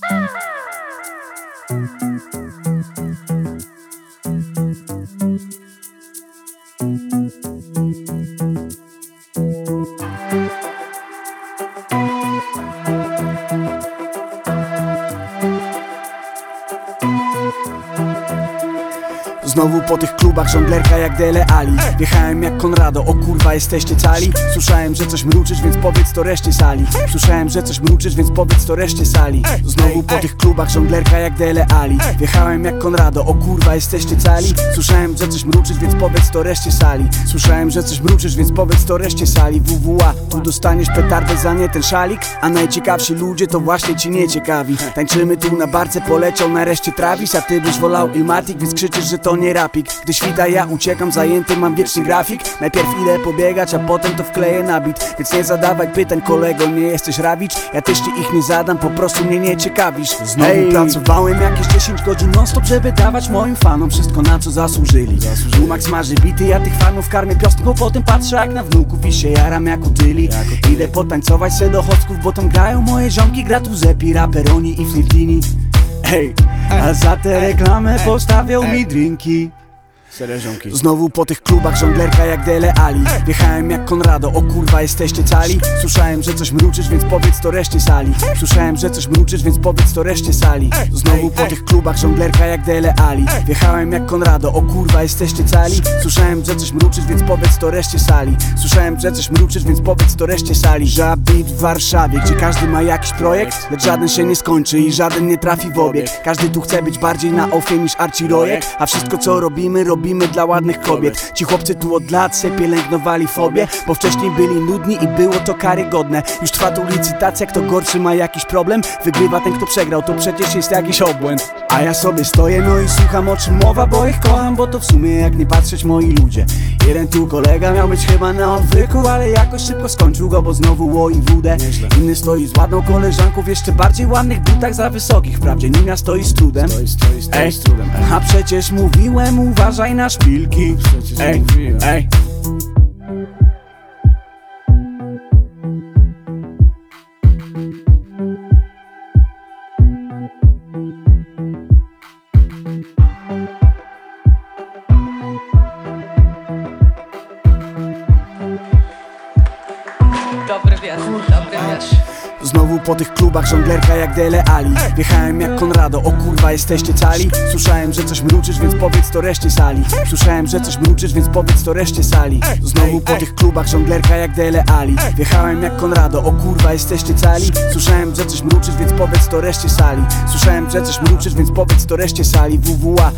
Ah! Znowu po tych klubach żonglerka jak Dele Ali. Wjechałem jak Konrado, o kurwa jesteście cali. Słyszałem, że coś mruczysz, więc powiedz to reszcie sali. Słyszałem, że coś mruczysz, więc powiedz to reszcie sali. Znowu po tych klubach żonglerka jak Dele Ali. Wjechałem jak Konrado, o kurwa jesteście cali. Słyszałem, że coś mruczysz, więc powiedz to reszcie sali. Słyszałem, że coś mruczysz, więc powiedz to reszcie sali. WWA, tu dostaniesz petardę za nie ten szalik. A najciekawsi ludzie to właśnie ci nie ciekawi Tańczymy tu na barce, poleciał nareszcie Travis. A ty byś wolał Ilmatic, więc krzyczysz, że to nie rapik. Gdy świta ja uciekam, zajęty mam wieczny grafik. Najpierw ile pobiegać, a potem to wkleję na bit. Więc nie zadawaj pytań kolego, nie jesteś rawicz. Ja też ci ich nie zadam, po prostu mnie nie ciekawisz. Znowu pracowałem jakieś 10 godzin non stop, żeby dawać moim fanom wszystko na co zasłużyli. Max marzy bity, ja tych fanów karmię piostką Potem patrzę jak na wnuków i się jaram jak utyli Idę potańcować se do chocków, bo tam grają moje ziomki. Gra tu Zepi, Raperoni i Flirtini Hej, a za tę reklamę postawią mi drinki Znowu po tych klubach żonglerka jak Dele Ali. Wjechałem jak Konrado, o kurwa jesteście cali. Słyszałem, że coś mruczysz, więc powiedz to reszcie sali. Słyszałem, że coś mruczysz, więc powiedz to reszcie sali. Znowu po tych klubach żonglerka jak Dele Ali. Wjechałem jak Konrado, o kurwa jesteście cali. Słyszałem, że coś mruczysz, więc powiedz to reszcie sali. Słyszałem, że coś mruczysz, więc powiedz to reszcie sali. Żabit w Warszawie, gdzie każdy ma jakiś projekt Lecz żaden się nie skończy i żaden nie trafi w obieg. Każdy tu chce być bardziej na ofie niż Archie Rojek. A wszystko co robimy, robimy dla ładnych kobiet. Ci chłopcy tu od lat se pielęgnowali fobię Bo wcześniej byli nudni i było to karygodne. Już trwa tu licytacja, kto gorszy ma jakiś problem. Wygrywa ten kto przegrał, to przecież jest jakiś obłęd. A ja sobie stoję no i słucham o czym mowa Bo ich kocham, bo to w sumie jak nie patrzeć moi ludzie. Jeden tu kolega miał być chyba na odwyku Ale jakoś szybko skończył go, bo znowu łoi wódę Inny stoi z ładną koleżanką w jeszcze bardziej ładnych butach za wysokich. Wprawdzie Nina stoi z trudem. Ej, a przecież mówiłem uważaj na szpilki. Ej, ej Znowu po tych klubach żonglerka jak Dele Ali. Wjechałem jak Konrado, o kurwa jesteście cali. Słyszałem, że coś mruczysz, więc powiedz to reszcie sali. Słyszałem, że coś mruczysz, więc powiedz to reszcie sali. Znowu po tych klubach żonglerka jak Dele Ali. Wjechałem jak Konrado, o kurwa jesteście cali. Słyszałem, że coś mruczysz, więc powiedz to reszcie sali. Słyszałem, że coś mruczysz, więc powiedz to reszcie sali. WWA